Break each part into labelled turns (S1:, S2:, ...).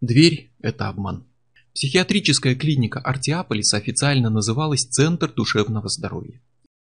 S1: Дверь – это обман. Психиатрическая клиника Артиаполиса официально называлась Центр душевного здоровья.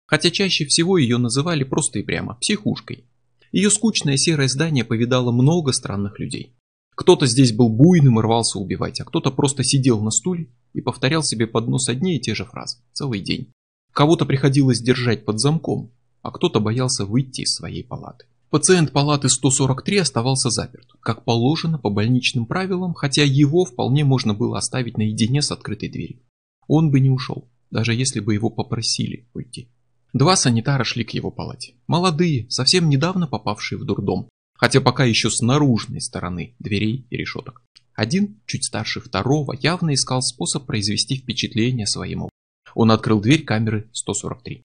S1: Хотя чаще всего ее называли просто и прямо психушкой. Ее скучное серое здание повидало много странных людей. Кто-то здесь был буйным и рвался убивать, а кто-то просто сидел на стуле и повторял себе под нос одни и те же фразы целый день. Кого-то приходилось держать под замком, а кто-то боялся выйти из своей палаты. Пациент палаты 143 оставался заперт, как положено по больничным правилам, хотя его вполне можно было оставить наедине с открытой дверью. Он бы не ушел, даже если бы его попросили уйти. Два санитара шли к его палате. Молодые, совсем недавно попавшие в дурдом, хотя пока еще с наружной стороны дверей и решеток. Один, чуть старше второго, явно искал способ произвести впечатление своему. Он открыл дверь камеры 143.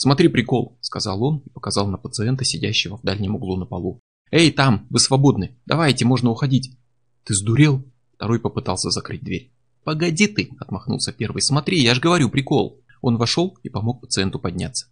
S1: «Смотри прикол», — сказал он и показал на пациента, сидящего в дальнем углу на полу. «Эй, там, вы свободны. Давайте, можно уходить». «Ты сдурел?» Второй попытался закрыть дверь. «Погоди ты», — отмахнулся первый. «Смотри, я же говорю, прикол». Он вошел и помог пациенту подняться.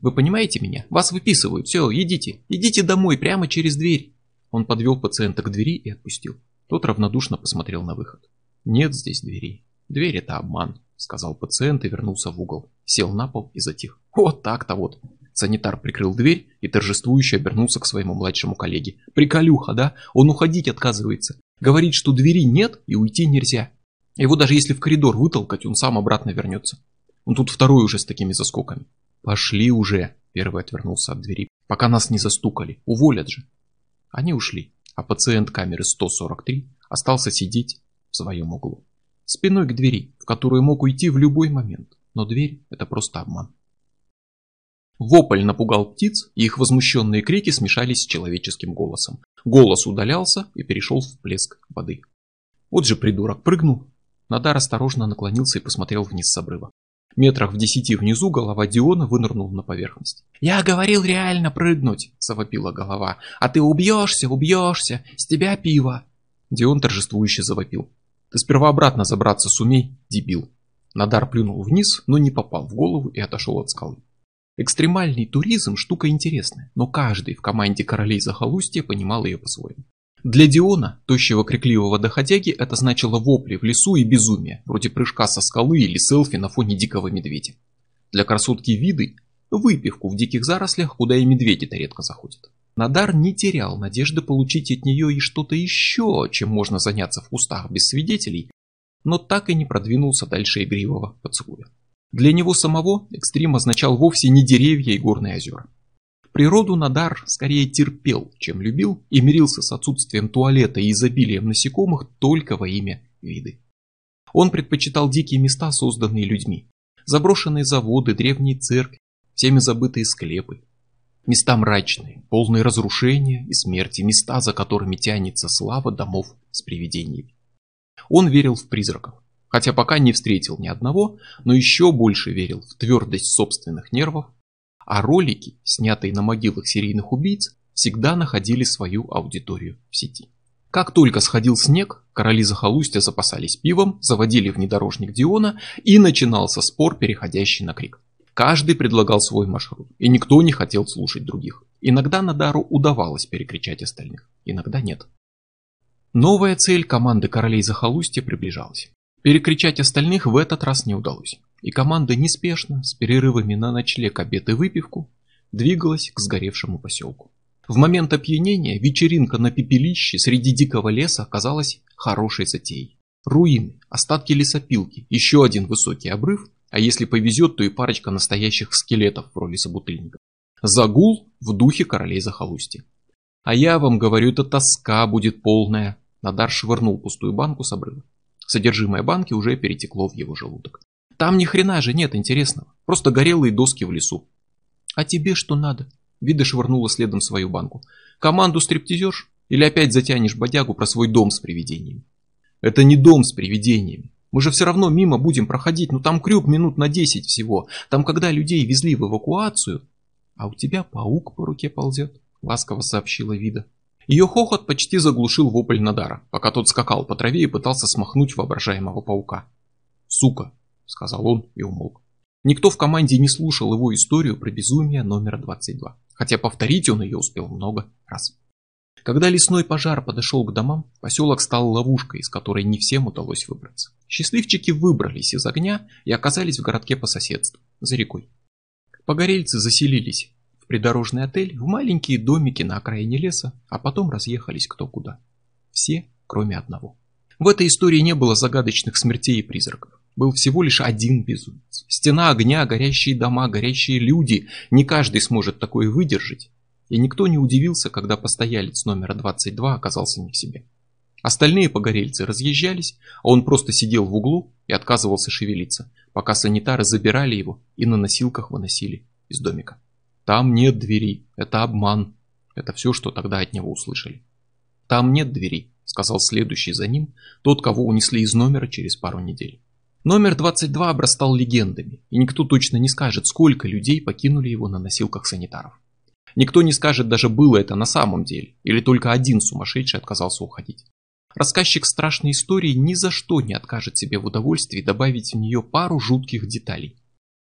S1: «Вы понимаете меня? Вас выписывают. Все, идите. Идите домой, прямо через дверь». Он подвел пациента к двери и отпустил. Тот равнодушно посмотрел на выход. «Нет здесь двери. Дверь — это обман», — сказал пациент и вернулся в угол. Сел на пол и затих. Вот так-то вот. Санитар прикрыл дверь и торжествующе обернулся к своему младшему коллеге. Приколюха, да? Он уходить отказывается. Говорит, что двери нет и уйти нельзя. Его даже если в коридор вытолкать, он сам обратно вернется. Он тут второй уже с такими заскоками. Пошли уже, первый отвернулся от двери, пока нас не застукали. Уволят же. Они ушли, а пациент камеры 143 остался сидеть в своем углу. Спиной к двери, в которую мог уйти в любой момент. Но дверь – это просто обман. Вопль напугал птиц, и их возмущенные крики смешались с человеческим голосом. Голос удалялся и перешел в плеск воды. Вот же придурок прыгнул. Надар осторожно наклонился и посмотрел вниз с обрыва. Метрах в десяти внизу голова Диона вынырнула на поверхность. «Я говорил реально прыгнуть!» – завопила голова. «А ты убьешься, убьешься! С тебя пиво!» Дион торжествующе завопил. «Ты сперва обратно забраться сумей, дебил!» Надар плюнул вниз, но не попал в голову и отошел от скалы. Экстремальный туризм – штука интересная, но каждый в команде королей захолустья понимал ее по-своему. Для Диона, тощего крикливого доходяги, это значило вопли в лесу и безумие, вроде прыжка со скалы или селфи на фоне дикого медведя. Для красотки виды – выпивку в диких зарослях, куда и медведи-то редко заходят. Надар не терял надежды получить от нее и что-то еще, чем можно заняться в кустах без свидетелей, но так и не продвинулся дальше игривого поцелуя. Для него самого экстрим означал вовсе не деревья и горные озера. Природу Надар скорее терпел, чем любил, и мирился с отсутствием туалета и изобилием насекомых только во имя виды. Он предпочитал дикие места, созданные людьми. Заброшенные заводы, древние церкви, всеми забытые склепы. Места мрачные, полные разрушения и смерти, места, за которыми тянется слава домов с привидениями. Он верил в призраков, хотя пока не встретил ни одного, но еще больше верил в твердость собственных нервов, а ролики, снятые на могилах серийных убийц, всегда находили свою аудиторию в сети. Как только сходил снег, короли захолустья запасались пивом, заводили внедорожник Диона и начинался спор, переходящий на крик. Каждый предлагал свой маршрут, и никто не хотел слушать других. Иногда Надару удавалось перекричать остальных, иногда нет. Новая цель команды королей захолустья приближалась. Перекричать остальных в этот раз не удалось, и команда неспешно, с перерывами на ночлег, обед и выпивку, двигалась к сгоревшему поселку. В момент опьянения вечеринка на пепелище среди дикого леса оказалась хорошей затеей. Руины, остатки лесопилки, еще один высокий обрыв, а если повезет, то и парочка настоящих скелетов в роли собутыльников. Загул в духе королей захолустья. А я вам говорю, это тоска будет полная. Надар швырнул пустую банку с обрыва. Содержимое банки уже перетекло в его желудок. Там ни хрена же нет интересного. Просто горелые доски в лесу. А тебе что надо? Вида швырнула следом свою банку. Команду стриптизерш? Или опять затянешь бодягу про свой дом с привидениями? Это не дом с привидениями. Мы же все равно мимо будем проходить, ну там крюк минут на 10 всего. Там когда людей везли в эвакуацию. А у тебя паук по руке ползет, ласково сообщила Вида. Ее хохот почти заглушил вопль Надара, пока тот скакал по траве и пытался смахнуть воображаемого паука. «Сука!» — сказал он и умолк. Никто в команде не слушал его историю про безумие номер 22, хотя повторить он ее успел много раз. Когда лесной пожар подошел к домам, поселок стал ловушкой, из которой не всем удалось выбраться. Счастливчики выбрались из огня и оказались в городке по соседству, за рекой. Погорельцы заселились в придорожный отель, в маленькие домики на окраине леса, а потом разъехались кто куда. Все, кроме одного. В этой истории не было загадочных смертей и призраков. Был всего лишь один безумец. Стена огня, горящие дома, горящие люди. Не каждый сможет такое выдержать. И никто не удивился, когда постоялец номера 22 оказался не в себе. Остальные погорельцы разъезжались, а он просто сидел в углу и отказывался шевелиться, пока санитары забирали его и на носилках выносили из домика. Там нет двери, это обман. Это все, что тогда от него услышали. Там нет двери, сказал следующий за ним, тот, кого унесли из номера через пару недель. Номер 22 обрастал легендами, и никто точно не скажет, сколько людей покинули его на носилках санитаров. Никто не скажет, даже было это на самом деле, или только один сумасшедший отказался уходить. Рассказчик страшной истории ни за что не откажет себе в удовольствии добавить в нее пару жутких деталей.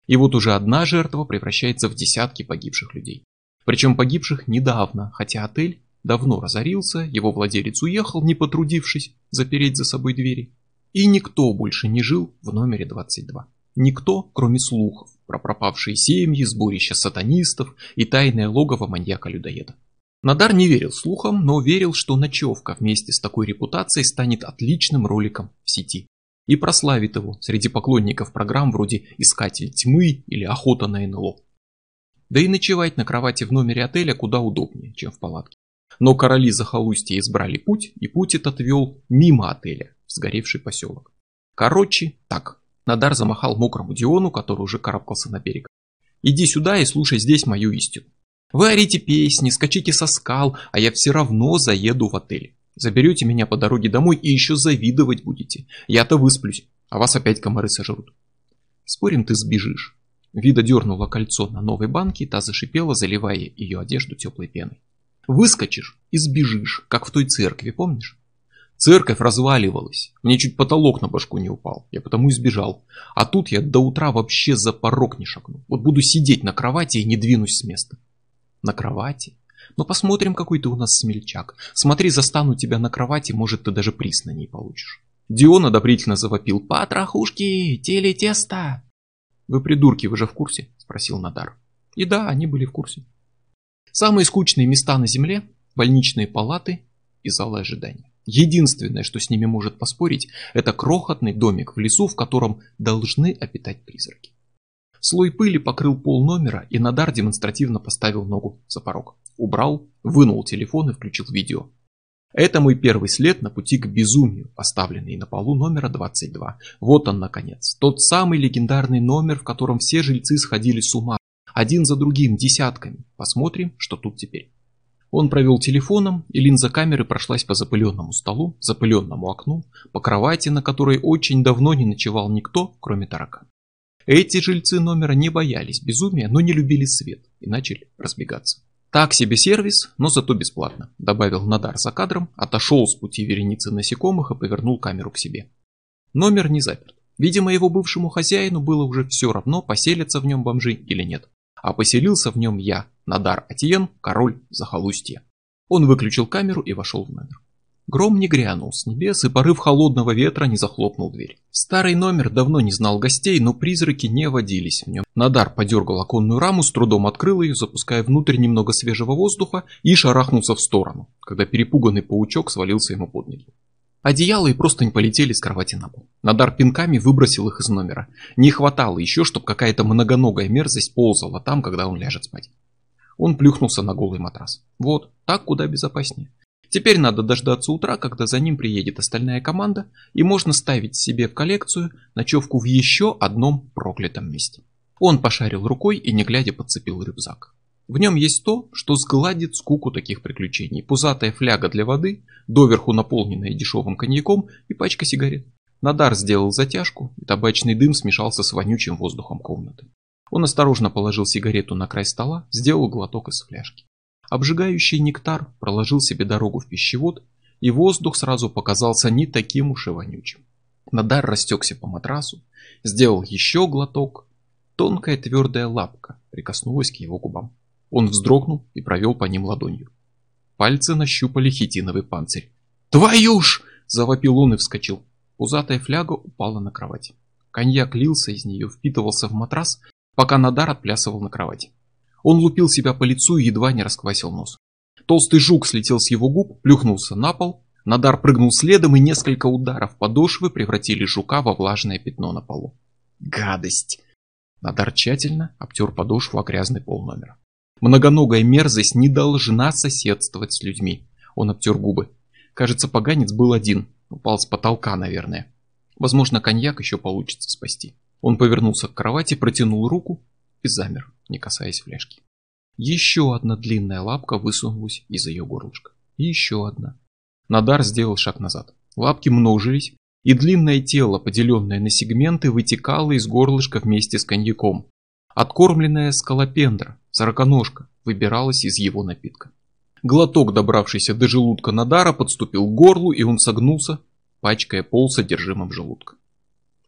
S1: И вот уже одна жертва превращается в десятки погибших людей. Причем погибших недавно, хотя отель давно разорился, его владелец уехал, не потрудившись запереть за собой двери. И никто больше не жил в номере 22. Никто, кроме слухов про пропавшие семьи, сборище сатанистов и тайное логово маньяка-людоеда. Надар не верил слухам, но верил, что ночевка вместе с такой репутацией станет отличным роликом в сети и прославит его среди поклонников программ вроде «Искатель тьмы» или «Охота на НЛО». Да и ночевать на кровати в номере отеля куда удобнее, чем в палатке. Но короли захолустья избрали путь, и путь этот вел мимо отеля, в сгоревший поселок. Короче, так, Надар замахал мокрому Диону, который уже карабкался на берег. «Иди сюда и слушай здесь мою истину. Вы орите песни, скачите со скал, а я все равно заеду в отель. Заберете меня по дороге домой и еще завидовать будете. Я-то высплюсь, а вас опять комары сожрут. Спорим, ты сбежишь. Вида дернула кольцо на новой банке, та зашипела, заливая ее одежду теплой пеной. Выскочишь и сбежишь, как в той церкви, помнишь? Церковь разваливалась. Мне чуть потолок на башку не упал. Я потому и сбежал. А тут я до утра вообще за порог не шагну. Вот буду сидеть на кровати и не двинусь с места. На кровати? Ну посмотрим, какой ты у нас смельчак. Смотри, застану тебя на кровати, может ты даже приз на ней получишь. Дион одобрительно завопил. Патрахушки, телетеста. Вы придурки, вы же в курсе? Спросил Надар. И да, они были в курсе. Самые скучные места на земле – больничные палаты и залы ожидания. Единственное, что с ними может поспорить, это крохотный домик в лесу, в котором должны обитать призраки. Слой пыли покрыл пол номера, и Надар демонстративно поставил ногу за порог. Убрал, вынул телефон и включил видео. Это мой первый след на пути к безумию, оставленный на полу номера 22. Вот он, наконец. Тот самый легендарный номер, в котором все жильцы сходили с ума. Один за другим, десятками. Посмотрим, что тут теперь. Он провел телефоном, и линза камеры прошлась по запыленному столу, запыленному окну, по кровати, на которой очень давно не ночевал никто, кроме таракана. Эти жильцы номера не боялись безумия, но не любили свет и начали разбегаться. Так себе сервис, но зато бесплатно, добавил Надар за кадром, отошел с пути вереницы насекомых и повернул камеру к себе. Номер не заперт. Видимо, его бывшему хозяину было уже все равно, поселятся в нем бомжи или нет а поселился в нем я, Надар Атиен, король захолустья. Он выключил камеру и вошел в номер. Гром не грянул с небес, и порыв холодного ветра не захлопнул дверь. Старый номер давно не знал гостей, но призраки не водились в нем. Надар подергал оконную раму, с трудом открыл ее, запуская внутрь немного свежего воздуха и шарахнулся в сторону, когда перепуганный паучок свалился ему под ноги. Одеяло и просто не полетели с кровати на пол. Надар пинками выбросил их из номера. Не хватало еще, чтобы какая-то многоногая мерзость ползала там, когда он ляжет спать. Он плюхнулся на голый матрас. Вот, так куда безопаснее. Теперь надо дождаться утра, когда за ним приедет остальная команда, и можно ставить себе в коллекцию ночевку в еще одном проклятом месте. Он пошарил рукой и не глядя подцепил рюкзак. В нем есть то, что сгладит скуку таких приключений. Пузатая фляга для воды, доверху наполненная дешевым коньяком и пачка сигарет. Надар сделал затяжку, и табачный дым смешался с вонючим воздухом комнаты. Он осторожно положил сигарету на край стола, сделал глоток из фляжки. Обжигающий нектар проложил себе дорогу в пищевод, и воздух сразу показался не таким уж и вонючим. Надар растекся по матрасу, сделал еще глоток. Тонкая твердая лапка прикоснулась к его губам. Он вздрогнул и провел по ним ладонью. Пальцы нащупали хитиновый панцирь. «Твою ж!» – завопил он и вскочил. Пузатая фляга упала на кровать. Коньяк лился из нее, впитывался в матрас, пока Надар отплясывал на кровати. Он лупил себя по лицу и едва не расквасил нос. Толстый жук слетел с его губ, плюхнулся на пол. Надар прыгнул следом, и несколько ударов подошвы превратили жука во влажное пятно на полу. Гадость! Надар тщательно обтер подошву о грязный пол номера. Многоногая мерзость не должна соседствовать с людьми. Он обтер губы. Кажется, поганец был один. Упал с потолка, наверное. Возможно, коньяк еще получится спасти. Он повернулся к кровати, протянул руку и замер, не касаясь фляжки. Еще одна длинная лапка высунулась из ее горлышка. еще одна. Надар сделал шаг назад. Лапки множились, и длинное тело, поделенное на сегменты, вытекало из горлышка вместе с коньяком. Откормленная скалопендра, сороконожка, выбиралась из его напитка. Глоток, добравшийся до желудка Надара, подступил к горлу, и он согнулся, пачкая пол содержимым желудка.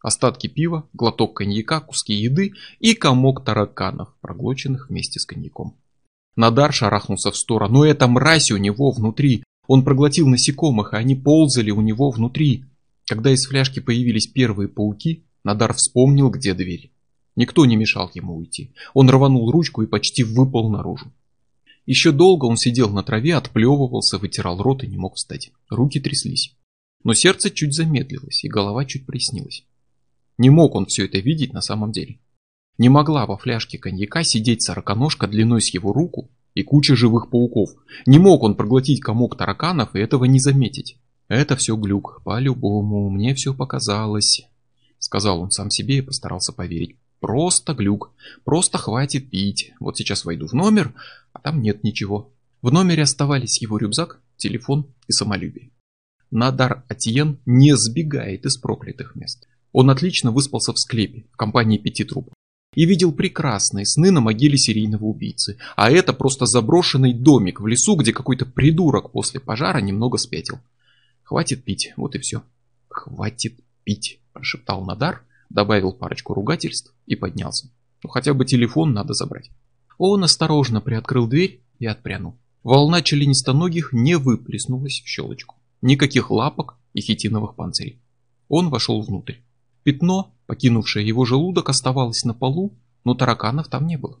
S1: Остатки пива, глоток коньяка, куски еды и комок тараканов, проглоченных вместе с коньяком. Надар шарахнулся в сторону, но эта мразь у него внутри. Он проглотил насекомых, а они ползали у него внутри. Когда из фляжки появились первые пауки, Надар вспомнил, где дверь. Никто не мешал ему уйти. Он рванул ручку и почти выпал наружу. Еще долго он сидел на траве, отплевывался, вытирал рот и не мог встать. Руки тряслись. Но сердце чуть замедлилось, и голова чуть прояснилась. Не мог он все это видеть на самом деле. Не могла во фляжке коньяка сидеть сороконожка длиной с его руку и куча живых пауков. Не мог он проглотить комок тараканов и этого не заметить. Это все глюк, по-любому, мне все показалось, сказал он сам себе и постарался поверить. Просто глюк. Просто хватит пить. Вот сейчас войду в номер, а там нет ничего. В номере оставались его рюкзак, телефон и самолюбие. Надар Атиен не сбегает из проклятых мест. Он отлично выспался в склепе, в компании пяти трупов. И видел прекрасные сны на могиле серийного убийцы. А это просто заброшенный домик в лесу, где какой-то придурок после пожара немного спятил. Хватит пить, вот и все. Хватит пить, прошептал Надар добавил парочку ругательств и поднялся. Ну хотя бы телефон надо забрать. Он осторожно приоткрыл дверь и отпрянул. Волна членистоногих не выплеснулась в щелочку. Никаких лапок и хитиновых панцирей. Он вошел внутрь. Пятно, покинувшее его желудок, оставалось на полу, но тараканов там не было.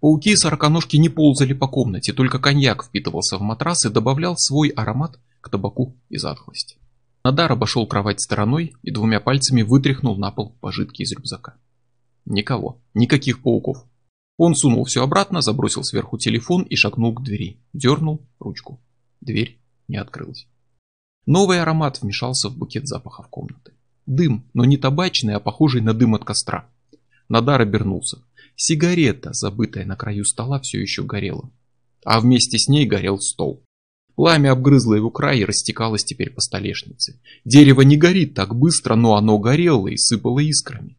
S1: Пауки и сороконожки не ползали по комнате, только коньяк впитывался в матрас и добавлял свой аромат к табаку и затхлости. Надар обошел кровать стороной и двумя пальцами вытряхнул на пол пожитки из рюкзака. Никого, никаких пауков. Он сунул все обратно, забросил сверху телефон и шагнул к двери. Дернул ручку. Дверь не открылась. Новый аромат вмешался в букет запахов комнаты. Дым, но не табачный, а похожий на дым от костра. Надар обернулся. Сигарета, забытая на краю стола, все еще горела. А вместе с ней горел стол. Пламя обгрызло его край и растекалось теперь по столешнице. Дерево не горит так быстро, но оно горело и сыпало искрами.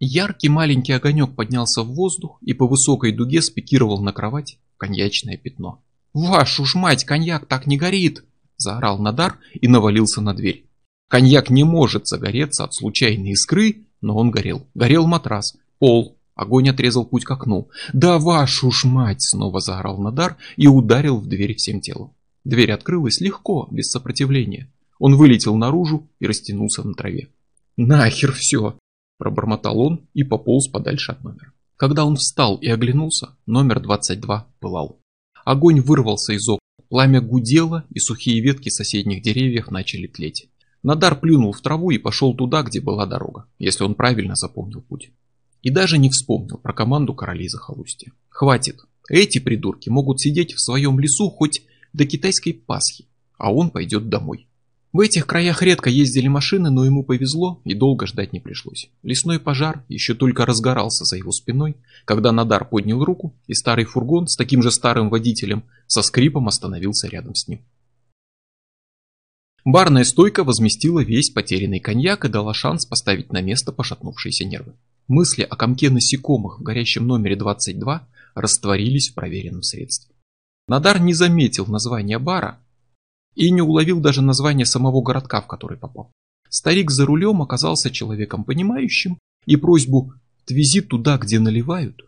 S1: Яркий маленький огонек поднялся в воздух и по высокой дуге спикировал на кровать коньячное пятно. «Вашу ж мать, коньяк так не горит!» – заорал Надар и навалился на дверь. Коньяк не может загореться от случайной искры, но он горел. Горел матрас, пол, огонь отрезал путь к окну. «Да вашу ж мать!» – снова заорал Надар и ударил в дверь всем телом. Дверь открылась легко, без сопротивления. Он вылетел наружу и растянулся на траве. «Нахер все!» – пробормотал он и пополз подальше от номера. Когда он встал и оглянулся, номер 22 пылал. Огонь вырвался из окна, пламя гудело, и сухие ветки соседних деревьев начали тлеть. Надар плюнул в траву и пошел туда, где была дорога, если он правильно запомнил путь. И даже не вспомнил про команду королей захолустья. Хватит, эти придурки могут сидеть в своем лесу хоть до китайской Пасхи, а он пойдет домой. В этих краях редко ездили машины, но ему повезло и долго ждать не пришлось. Лесной пожар еще только разгорался за его спиной, когда Надар поднял руку, и старый фургон с таким же старым водителем со скрипом остановился рядом с ним. Барная стойка возместила весь потерянный коньяк и дала шанс поставить на место пошатнувшиеся нервы. Мысли о комке насекомых в горящем номере 22 растворились в проверенном средстве. Надар не заметил названия бара и не уловил даже название самого городка, в который попал. Старик за рулем оказался человеком понимающим и просьбу «отвези туда, где наливают»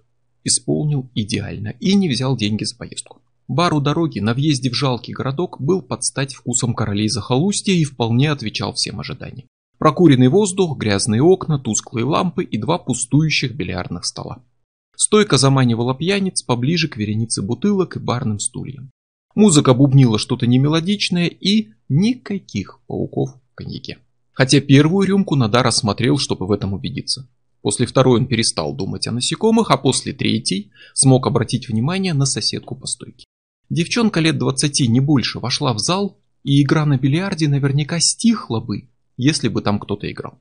S1: исполнил идеально и не взял деньги за поездку. Бар у дороги на въезде в жалкий городок был под стать вкусом королей захолустья и вполне отвечал всем ожиданиям. Прокуренный воздух, грязные окна, тусклые лампы и два пустующих бильярдных стола. Стойка заманивала пьяниц поближе к веренице бутылок и барным стульям. Музыка бубнила что-то немелодичное и никаких пауков в коньяке. Хотя первую рюмку Надар осмотрел, чтобы в этом убедиться. После второй он перестал думать о насекомых, а после третьей смог обратить внимание на соседку по стойке. Девчонка лет двадцати, не больше, вошла в зал, и игра на бильярде наверняка стихла бы, если бы там кто-то играл.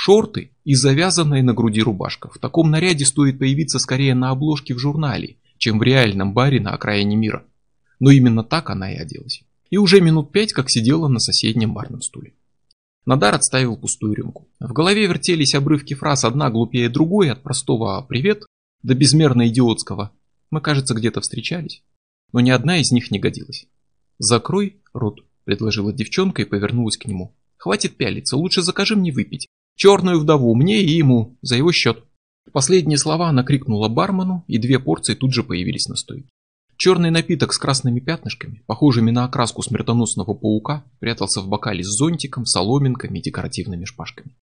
S1: Шорты и завязанная на груди рубашка. В таком наряде стоит появиться скорее на обложке в журнале, чем в реальном баре на окраине мира. Но именно так она и оделась. И уже минут пять как сидела на соседнем барном стуле. Надар отставил пустую рюмку. В голове вертелись обрывки фраз, одна глупее другой, от простого «привет» до безмерно идиотского. Мы, кажется, где-то встречались. Но ни одна из них не годилась. «Закрой рот», — предложила девчонка и повернулась к нему. «Хватит пялиться, лучше закажи мне выпить. Черную вдову мне и ему, за его счет». Последние слова она крикнула бармену, и две порции тут же появились на стойке. Черный напиток с красными пятнышками, похожими на окраску смертоносного паука, прятался в бокале с зонтиком, соломинками и декоративными шпажками.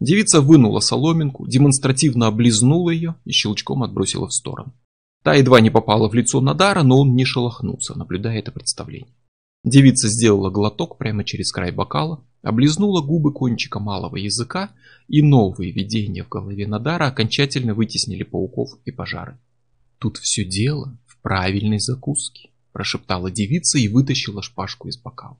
S1: Девица вынула соломинку, демонстративно облизнула ее и щелчком отбросила в сторону. Та едва не попала в лицо Надара, но он не шелохнулся, наблюдая это представление. Девица сделала глоток прямо через край бокала, облизнула губы кончика малого языка, и новые видения в голове Надара окончательно вытеснили пауков и пожары. Тут все дело в правильной закуске, прошептала девица и вытащила шпажку из бокала.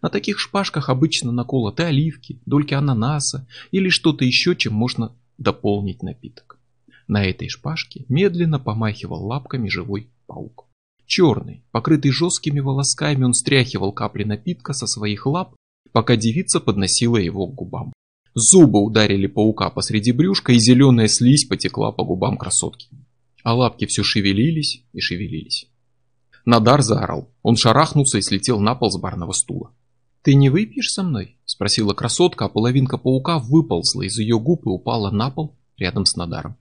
S1: На таких шпажках обычно наколоты оливки, дольки ананаса или что-то еще, чем можно дополнить напиток. На этой шпажке медленно помахивал лапками живой паук. Черный, покрытый жесткими волосками, он стряхивал капли напитка со своих лап, пока девица подносила его к губам. Зубы ударили паука посреди брюшка, и зеленая слизь потекла по губам красотки. А лапки все шевелились и шевелились. Надар заорал. Он шарахнулся и слетел на пол с барного стула. «Ты не выпьешь со мной?» – спросила красотка, а половинка паука выползла из ее губ и упала на пол рядом с Надаром.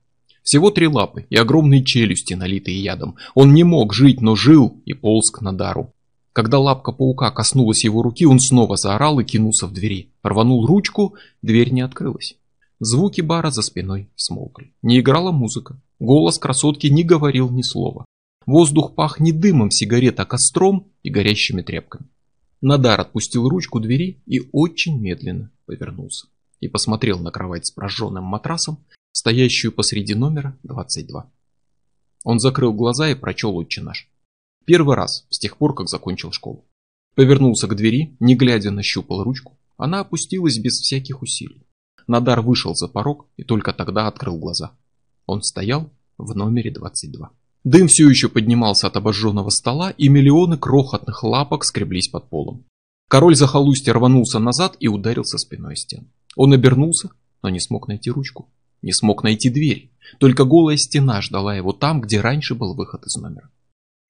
S1: Всего три лапы и огромные челюсти, налитые ядом. Он не мог жить, но жил и полз к Надару. Когда лапка паука коснулась его руки, он снова заорал и кинулся в двери. Рванул ручку, дверь не открылась. Звуки бара за спиной смолкли. Не играла музыка. Голос красотки не говорил ни слова. Воздух пах не дымом сигарет, а костром и горящими тряпками. Надар отпустил ручку двери и очень медленно повернулся. И посмотрел на кровать с прожженным матрасом, стоящую посреди номера 22. Он закрыл глаза и прочел «Отче наш». Первый раз, с тех пор, как закончил школу. Повернулся к двери, не глядя нащупал ручку. Она опустилась без всяких усилий. Надар вышел за порог и только тогда открыл глаза. Он стоял в номере 22. Дым все еще поднимался от обожженного стола, и миллионы крохотных лапок скреблись под полом. Король захолустья рванулся назад и ударился спиной о стену. Он обернулся, но не смог найти ручку. Не смог найти дверь. Только голая стена ждала его там, где раньше был выход из номера.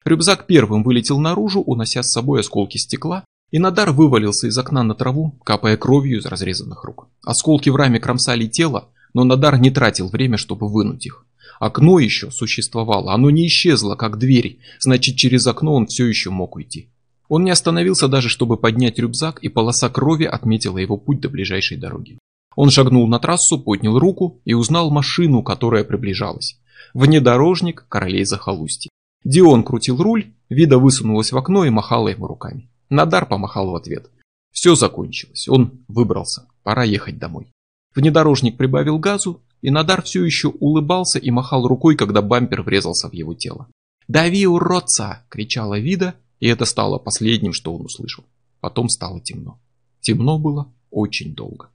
S1: Рюкзак первым вылетел наружу, унося с собой осколки стекла, и Надар вывалился из окна на траву, капая кровью из разрезанных рук. Осколки в раме кромсали тело, но Надар не тратил время, чтобы вынуть их. Окно еще существовало, оно не исчезло, как дверь, значит через окно он все еще мог уйти. Он не остановился даже, чтобы поднять рюкзак, и полоса крови отметила его путь до ближайшей дороги. Он шагнул на трассу, поднял руку и узнал машину, которая приближалась. Внедорожник королей захолустья. Дион крутил руль, Вида высунулась в окно и махала ему руками. Надар помахал в ответ. Все закончилось, он выбрался, пора ехать домой. Внедорожник прибавил газу, и Надар все еще улыбался и махал рукой, когда бампер врезался в его тело. «Дави, уродца!» – кричала Вида, и это стало последним, что он услышал. Потом стало темно. Темно было очень долго.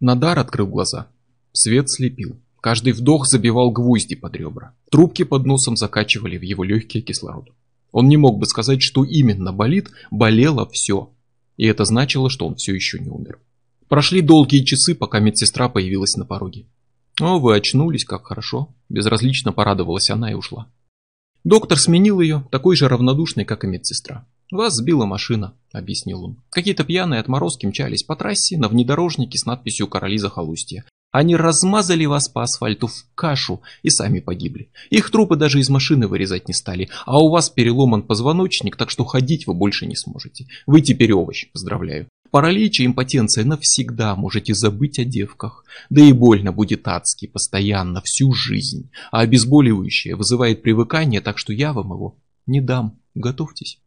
S1: Надар открыл глаза. Свет слепил. Каждый вдох забивал гвозди под ребра. Трубки под носом закачивали в его легкие кислород. Он не мог бы сказать, что именно болит, болело все. И это значило, что он все еще не умер. Прошли долгие часы, пока медсестра появилась на пороге. «О, вы очнулись, как хорошо!» Безразлично порадовалась она и ушла. Доктор сменил ее, такой же равнодушной, как и медсестра. «Вас сбила машина», — объяснил он. «Какие-то пьяные отморозки мчались по трассе на внедорожнике с надписью «Короли захолустья». Они размазали вас по асфальту в кашу и сами погибли. Их трупы даже из машины вырезать не стали. А у вас переломан позвоночник, так что ходить вы больше не сможете. Вы теперь овощ, поздравляю. Паралич и импотенция навсегда можете забыть о девках. Да и больно будет адски, постоянно, всю жизнь. А обезболивающее вызывает привыкание, так что я вам его не дам. Готовьтесь.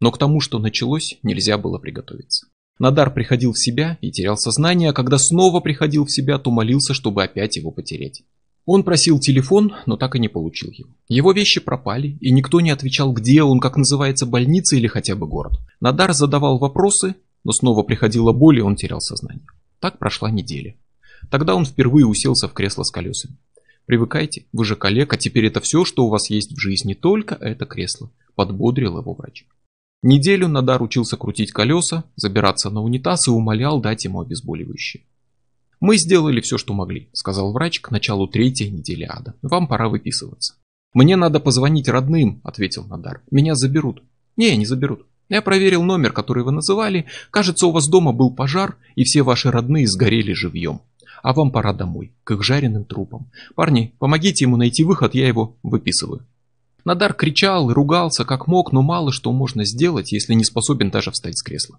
S1: Но к тому, что началось, нельзя было приготовиться. Надар приходил в себя и терял сознание, а когда снова приходил в себя, то молился, чтобы опять его потерять. Он просил телефон, но так и не получил его. Его вещи пропали, и никто не отвечал, где он, как называется, больница или хотя бы город. Надар задавал вопросы, но снова приходила боль, и он терял сознание. Так прошла неделя. Тогда он впервые уселся в кресло с колесами. Привыкайте, вы же коллега, теперь это все, что у вас есть в жизни, только это кресло. Подбодрил его врач. Неделю Надар учился крутить колеса, забираться на унитаз и умолял дать ему обезболивающее. «Мы сделали все, что могли», — сказал врач к началу третьей недели ада. «Вам пора выписываться». «Мне надо позвонить родным», — ответил Надар. «Меня заберут». «Не, не заберут. Я проверил номер, который вы называли. Кажется, у вас дома был пожар, и все ваши родные сгорели живьем. А вам пора домой, к их жареным трупам. Парни, помогите ему найти выход, я его выписываю». Надар кричал и ругался как мог, но мало что можно сделать, если не способен даже встать с кресла.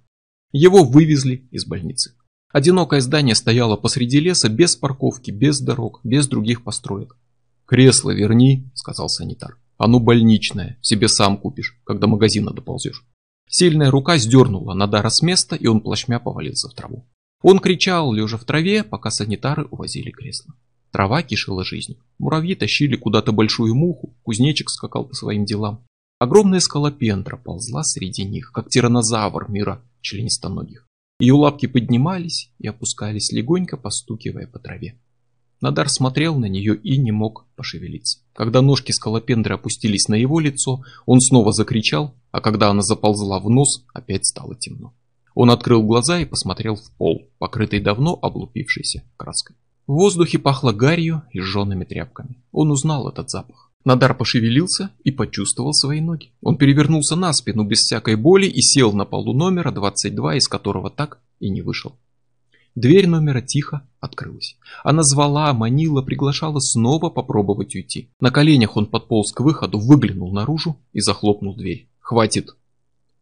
S1: Его вывезли из больницы. Одинокое здание стояло посреди леса, без парковки, без дорог, без других построек. «Кресло верни», — сказал санитар. «Оно больничное, себе сам купишь, когда магазина доползешь». Сильная рука сдернула Надара с места, и он плашмя повалился в траву. Он кричал, лежа в траве, пока санитары увозили кресло. Трава кишела жизнью. Муравьи тащили куда-то большую муху, кузнечик скакал по своим делам. Огромная скалопендра ползла среди них, как тиранозавр мира членистоногих. Ее лапки поднимались и опускались, легонько постукивая по траве. Надар смотрел на нее и не мог пошевелиться. Когда ножки скалопендры опустились на его лицо, он снова закричал, а когда она заползла в нос, опять стало темно. Он открыл глаза и посмотрел в пол, покрытый давно облупившейся краской. В воздухе пахло гарью и жжеными тряпками. Он узнал этот запах. Надар пошевелился и почувствовал свои ноги. Он перевернулся на спину без всякой боли и сел на полу номера 22, из которого так и не вышел. Дверь номера тихо открылась. Она звала, манила, приглашала снова попробовать уйти. На коленях он подполз к выходу, выглянул наружу и захлопнул дверь. Хватит.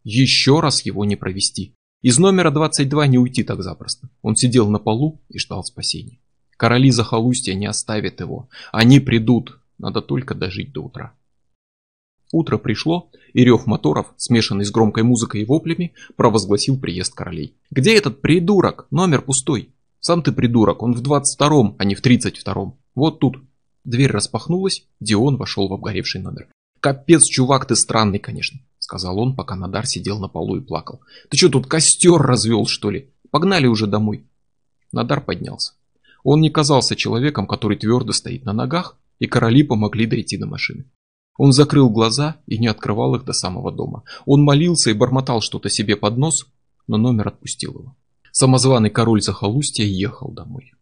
S1: Еще раз его не провести. Из номера 22 не уйти так запросто. Он сидел на полу и ждал спасения. Короли захолустья не оставят его. Они придут. Надо только дожить до утра. Утро пришло, и рев моторов, смешанный с громкой музыкой и воплями, провозгласил приезд королей. «Где этот придурок? Номер пустой». «Сам ты придурок, он в 22-м, а не в 32-м. Вот тут». Дверь распахнулась, Дион вошел в обгоревший номер. «Капец, чувак, ты странный, конечно», — сказал он, пока Надар сидел на полу и плакал. «Ты что, тут костер развел, что ли? Погнали уже домой». Надар поднялся. Он не казался человеком, который твердо стоит на ногах, и короли помогли дойти до машины. Он закрыл глаза и не открывал их до самого дома. Он молился и бормотал что-то себе под нос, но номер отпустил его. Самозваный король захолустья ехал домой.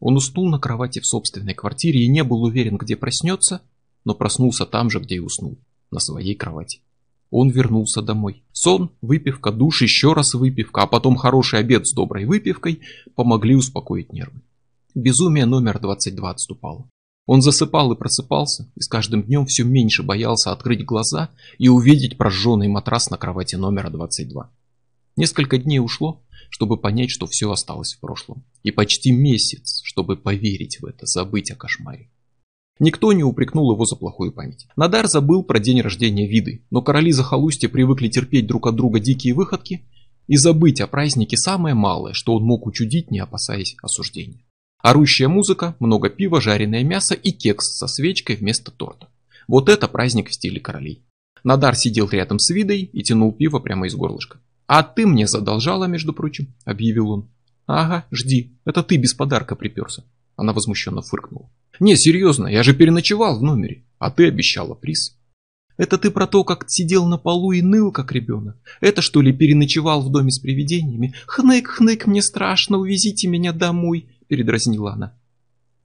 S1: Он уснул на кровати в собственной квартире и не был уверен, где проснется, но проснулся там же, где и уснул, на своей кровати. Он вернулся домой. Сон, выпивка, душ, еще раз выпивка, а потом хороший обед с доброй выпивкой помогли успокоить нервы. Безумие номер 22 отступало. Он засыпал и просыпался, и с каждым днем все меньше боялся открыть глаза и увидеть прожженный матрас на кровати номера 22. Несколько дней ушло, чтобы понять, что все осталось в прошлом. И почти месяц, чтобы поверить в это, забыть о кошмаре. Никто не упрекнул его за плохую память. Надар забыл про день рождения Виды, но короли захолустья привыкли терпеть друг от друга дикие выходки и забыть о празднике самое малое, что он мог учудить, не опасаясь осуждения. Орущая музыка, много пива, жареное мясо и кекс со свечкой вместо торта. Вот это праздник в стиле королей. Надар сидел рядом с Видой и тянул пиво прямо из горлышка. «А ты мне задолжала, между прочим», — объявил он. «Ага, жди, это ты без подарка приперся». Она возмущенно фыркнула. «Не, серьезно, я же переночевал в номере, а ты обещала приз». «Это ты про то, как сидел на полу и ныл, как ребенок? Это что ли переночевал в доме с привидениями? Хнык, хнык, мне страшно, увезите меня домой передразнила она.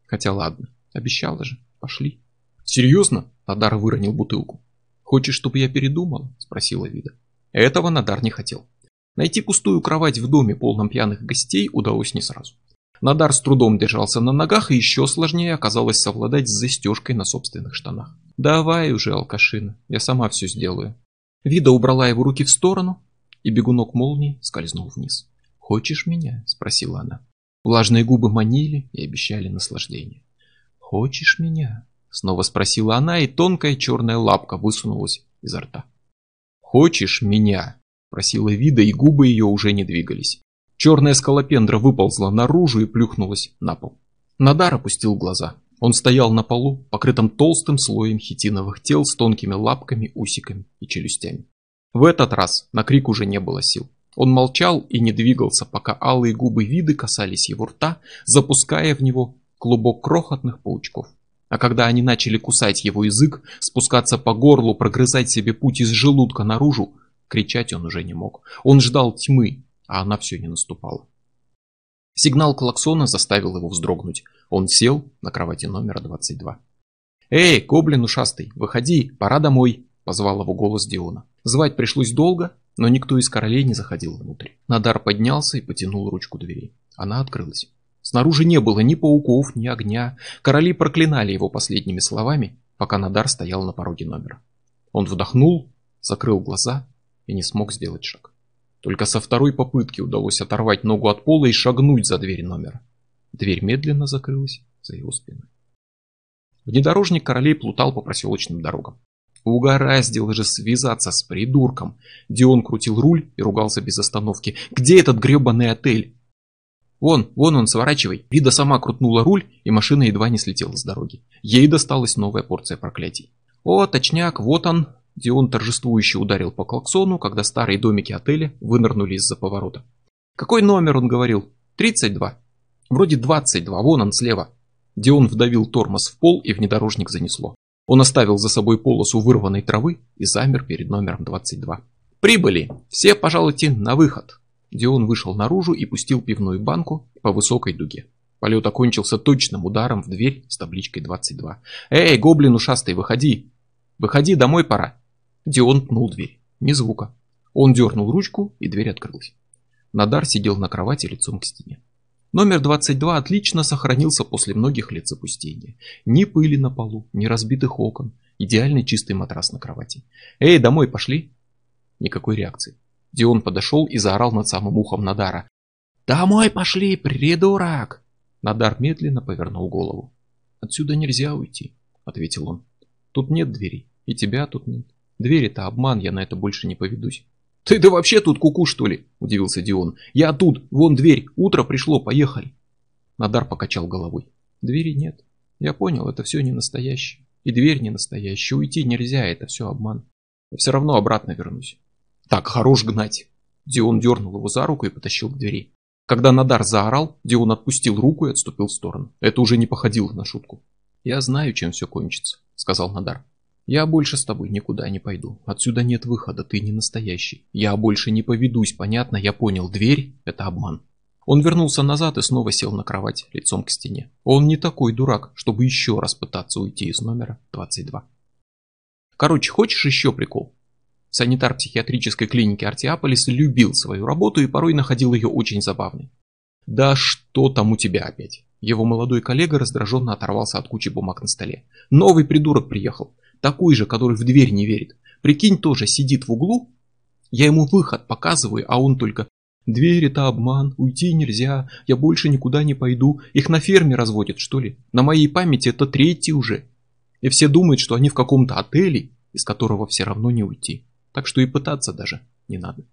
S1: Хотя ладно, обещала же, пошли. Серьезно? Надар выронил бутылку. Хочешь, чтобы я передумала? Спросила Вида. Этого Надар не хотел. Найти пустую кровать в доме, полном пьяных гостей, удалось не сразу. Надар с трудом держался на ногах, и еще сложнее оказалось совладать с застежкой на собственных штанах. «Давай уже, алкашина, я сама все сделаю». Вида убрала его руки в сторону, и бегунок молнии скользнул вниз. «Хочешь меня?» – спросила она. Влажные губы манили и обещали наслаждение. «Хочешь меня?» – снова спросила она, и тонкая черная лапка высунулась изо рта. «Хочешь меня?» – просила Вида, и губы ее уже не двигались. Черная скалопендра выползла наружу и плюхнулась на пол. Надар опустил глаза. Он стоял на полу, покрытым толстым слоем хитиновых тел с тонкими лапками, усиками и челюстями. В этот раз на крик уже не было сил. Он молчал и не двигался, пока алые губы виды касались его рта, запуская в него клубок крохотных паучков. А когда они начали кусать его язык, спускаться по горлу, прогрызать себе путь из желудка наружу, кричать он уже не мог. Он ждал тьмы, а она все не наступала. Сигнал клаксона заставил его вздрогнуть. Он сел на кровати номера 22. «Эй, гоблин ушастый, выходи, пора домой!» – позвал его голос Диона. Звать пришлось долго, но никто из королей не заходил внутрь. Надар поднялся и потянул ручку двери. Она открылась. Снаружи не было ни пауков, ни огня. Короли проклинали его последними словами, пока Надар стоял на пороге номера. Он вдохнул, закрыл глаза и не смог сделать шаг. Только со второй попытки удалось оторвать ногу от пола и шагнуть за дверь номера. Дверь медленно закрылась за его спиной. Внедорожник королей плутал по проселочным дорогам. Угораздило же связаться с придурком. Дион крутил руль и ругался без остановки. «Где этот гребаный отель?» «Вон, вон он, сворачивай!» Вида сама крутнула руль, и машина едва не слетела с дороги. Ей досталась новая порция проклятий. «О, точняк, вот он, Дион торжествующе ударил по клаксону, когда старые домики отеля вынырнули из-за поворота. «Какой номер?» он говорил. «32». «Вроде 22, вон он слева». Дион вдавил тормоз в пол и внедорожник занесло. Он оставил за собой полосу вырванной травы и замер перед номером 22. «Прибыли! Все пожалуйте на выход!» Дион вышел наружу и пустил пивную банку по высокой дуге. Полет окончился точным ударом в дверь с табличкой 22. «Эй, гоблин ушастый, выходи! Выходи, домой пора!» Дион пнул дверь. Ни звука. Он дернул ручку, и дверь открылась. Надар сидел на кровати лицом к стене. Номер 22 отлично сохранился после многих лет запустения. Ни пыли на полу, ни разбитых окон. Идеальный чистый матрас на кровати. «Эй, домой пошли!» Никакой реакции. Дион подошел и заорал над самым ухом Надара. «Домой пошли, придурок!» Надар медленно повернул голову. «Отсюда нельзя уйти», — ответил он. «Тут нет дверей, и тебя тут нет. Дверь это обман, я на это больше не поведусь. Ты да вообще тут куку -ку, что ли? Удивился Дион. Я тут, вон дверь, утро пришло, поехали. Надар покачал головой. Двери нет. Я понял, это все не настоящее. И дверь не настоящая, уйти нельзя, это все обман. Я все равно обратно вернусь. Так, хорош гнать. Дион дернул его за руку и потащил к двери. Когда Надар заорал, Дион отпустил руку и отступил в сторону. Это уже не походило на шутку. «Я знаю, чем все кончится», — сказал Надар. Я больше с тобой никуда не пойду. Отсюда нет выхода, ты не настоящий. Я больше не поведусь, понятно? Я понял, дверь – это обман. Он вернулся назад и снова сел на кровать, лицом к стене. Он не такой дурак, чтобы еще раз пытаться уйти из номера 22. Короче, хочешь еще прикол? Санитар психиатрической клиники Артиаполис любил свою работу и порой находил ее очень забавной. Да что там у тебя опять? Его молодой коллега раздраженно оторвался от кучи бумаг на столе. Новый придурок приехал. Такой же, который в дверь не верит. Прикинь, тоже сидит в углу. Я ему выход показываю, а он только «Дверь это обман, уйти нельзя, я больше никуда не пойду, их на ферме разводят, что ли? На моей памяти это третий уже». И все думают, что они в каком-то отеле, из которого все равно не уйти. Так что и пытаться даже не надо.